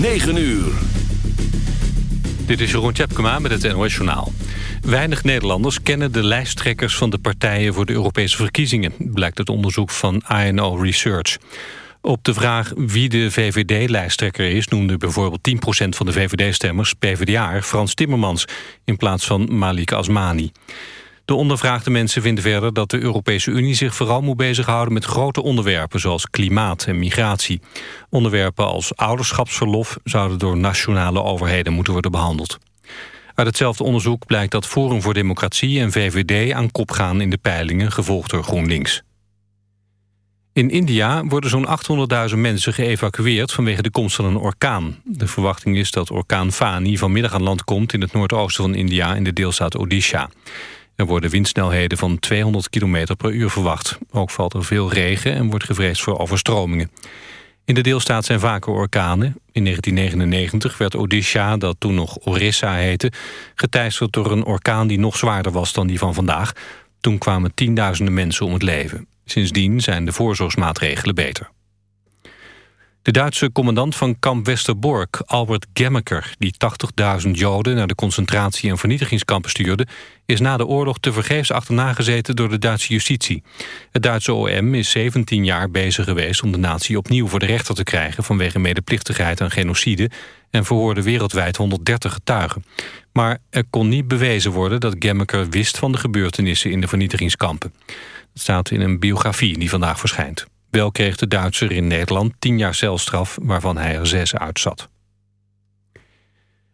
9 uur. Dit is Jeroen Tjepkema met het NOS Journaal. Weinig Nederlanders kennen de lijsttrekkers van de partijen voor de Europese verkiezingen, blijkt uit onderzoek van ANO Research. Op de vraag wie de VVD-lijsttrekker is... noemde bijvoorbeeld 10% van de VVD-stemmers PvdA Frans Timmermans... in plaats van Malik Asmani. De ondervraagde mensen vinden verder dat de Europese Unie zich vooral moet bezighouden met grote onderwerpen zoals klimaat en migratie. Onderwerpen als ouderschapsverlof zouden door nationale overheden moeten worden behandeld. Uit hetzelfde onderzoek blijkt dat Forum voor Democratie en VVD aan kop gaan in de peilingen, gevolgd door GroenLinks. In India worden zo'n 800.000 mensen geëvacueerd vanwege de komst van een orkaan. De verwachting is dat orkaan Fani vanmiddag aan land komt in het noordoosten van India in de deelstaat Odisha. Er worden windsnelheden van 200 km per uur verwacht. Ook valt er veel regen en wordt gevreesd voor overstromingen. In de deelstaat zijn vaker orkanen. In 1999 werd Odisha, dat toen nog Orissa heette... geteisterd door een orkaan die nog zwaarder was dan die van vandaag. Toen kwamen tienduizenden mensen om het leven. Sindsdien zijn de voorzorgsmaatregelen beter. De Duitse commandant van kamp Westerbork, Albert Gemmeker... die 80.000 Joden naar de concentratie- en vernietigingskampen stuurde... is na de oorlog tevergeefs achterna gezeten door de Duitse justitie. Het Duitse OM is 17 jaar bezig geweest om de natie opnieuw voor de rechter te krijgen... vanwege medeplichtigheid aan genocide... en verhoorde wereldwijd 130 getuigen. Maar er kon niet bewezen worden dat Gemmeker wist van de gebeurtenissen in de vernietigingskampen. Het staat in een biografie die vandaag verschijnt. Wel kreeg de Duitser in Nederland tien jaar celstraf... waarvan hij er zes uitzat.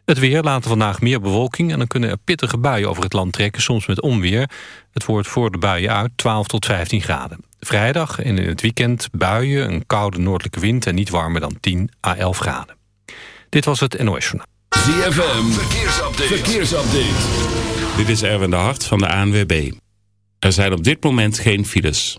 Het weer later vandaag meer bewolking... en dan kunnen er pittige buien over het land trekken, soms met onweer. Het wordt voor de buien uit 12 tot 15 graden. Vrijdag en in het weekend buien, een koude noordelijke wind... en niet warmer dan 10 à 11 graden. Dit was het NOS Journaal. ZFM, verkeersupdate. verkeersupdate. Dit is Erwin de Hart van de ANWB. Er zijn op dit moment geen files.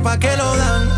pa' que lo dan.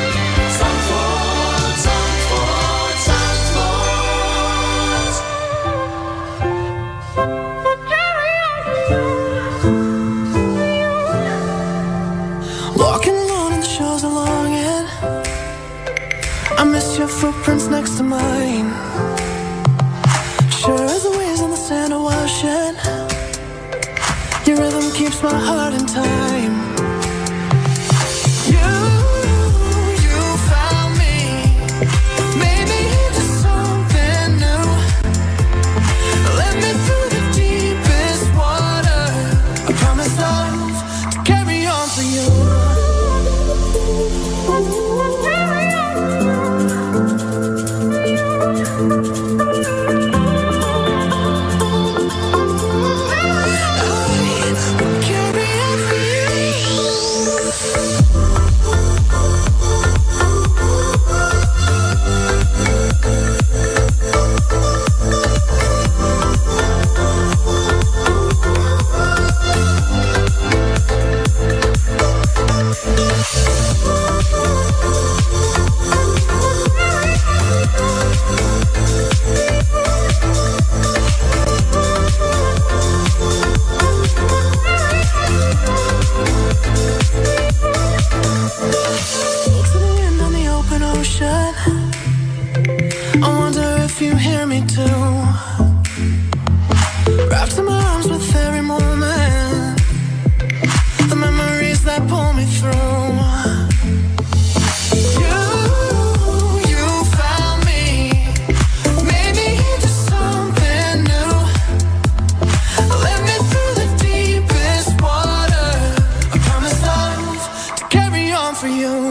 for you.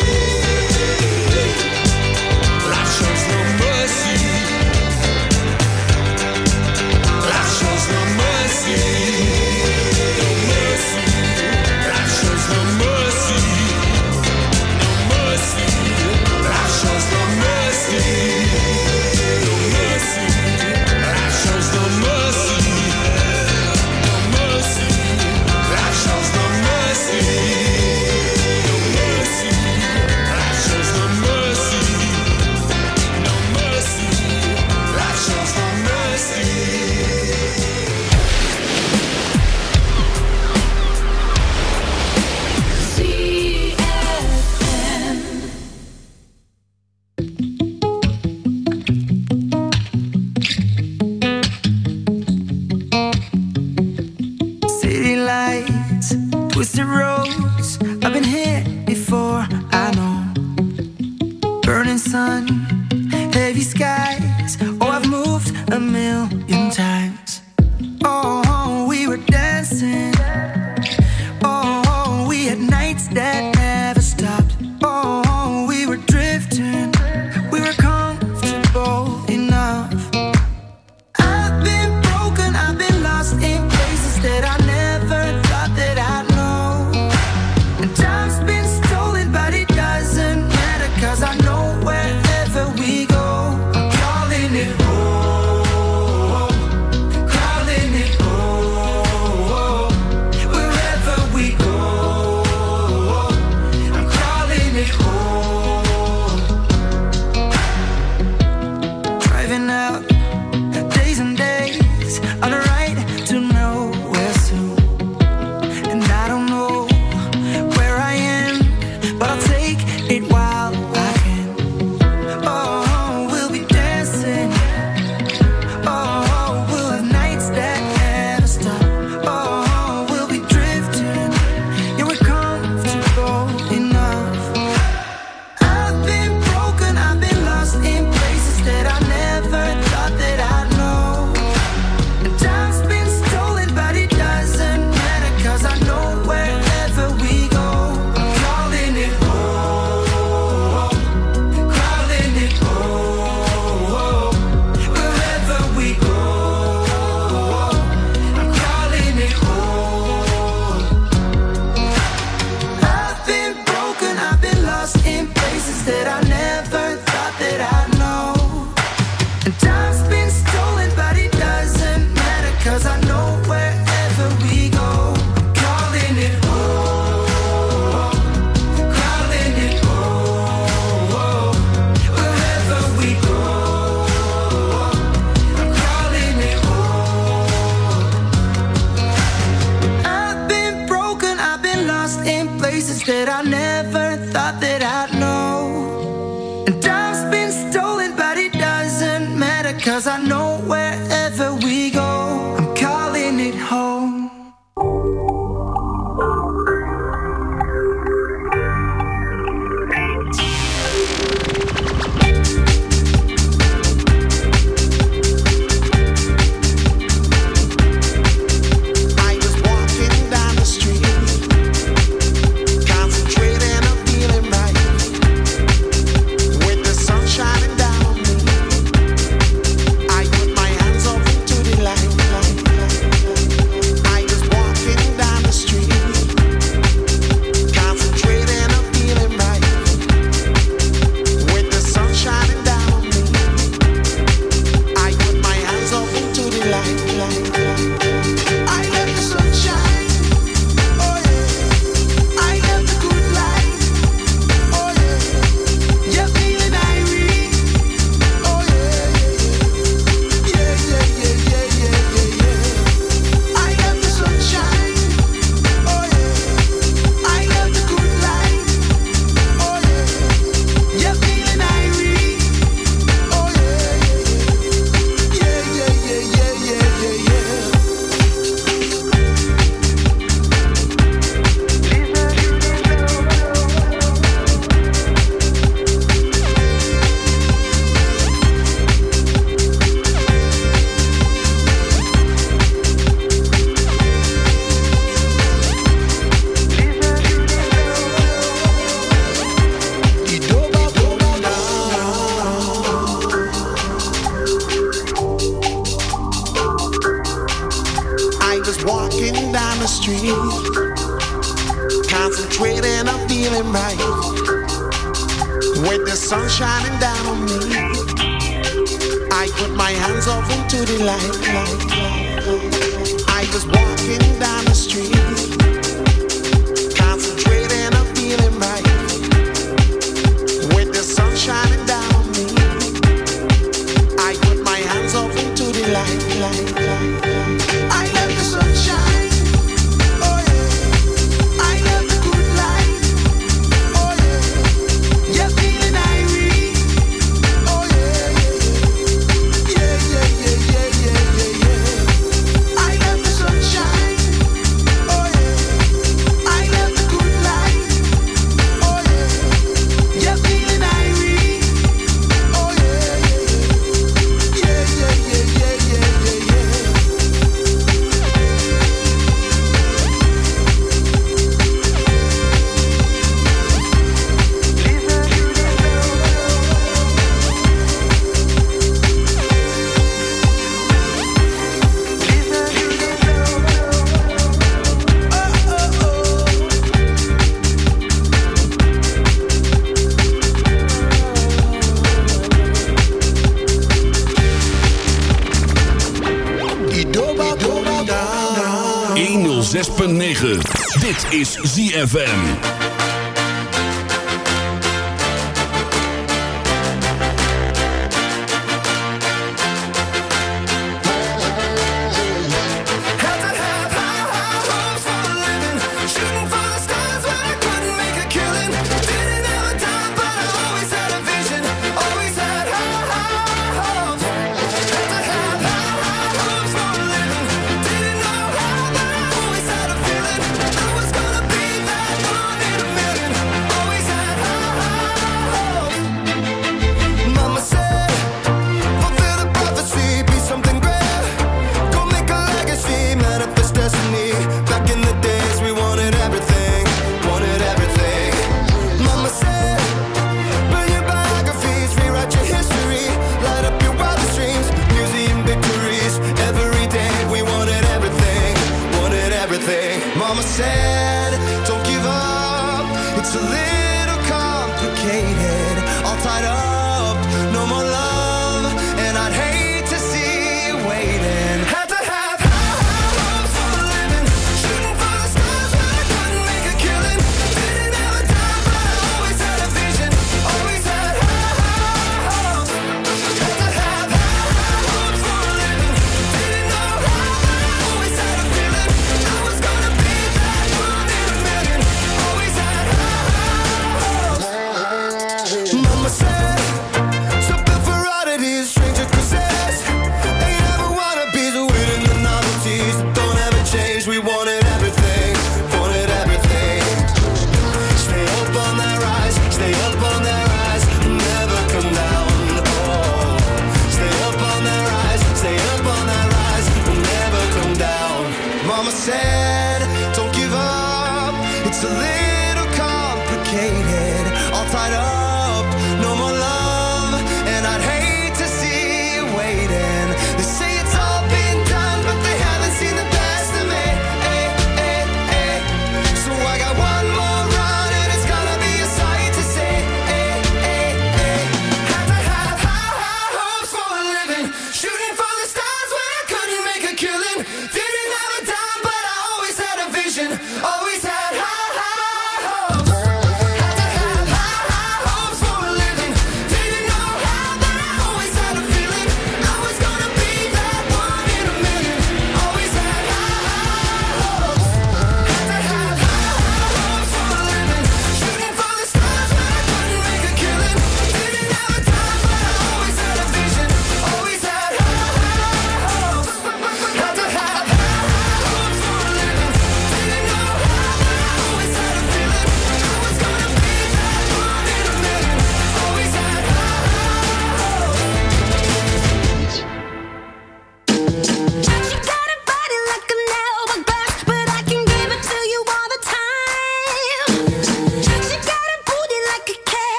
106.9. Dit is ZFM.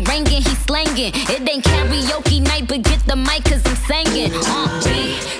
phone ringing, he slanging. It ain't karaoke night, but get the mic cause I'm singing. Uh,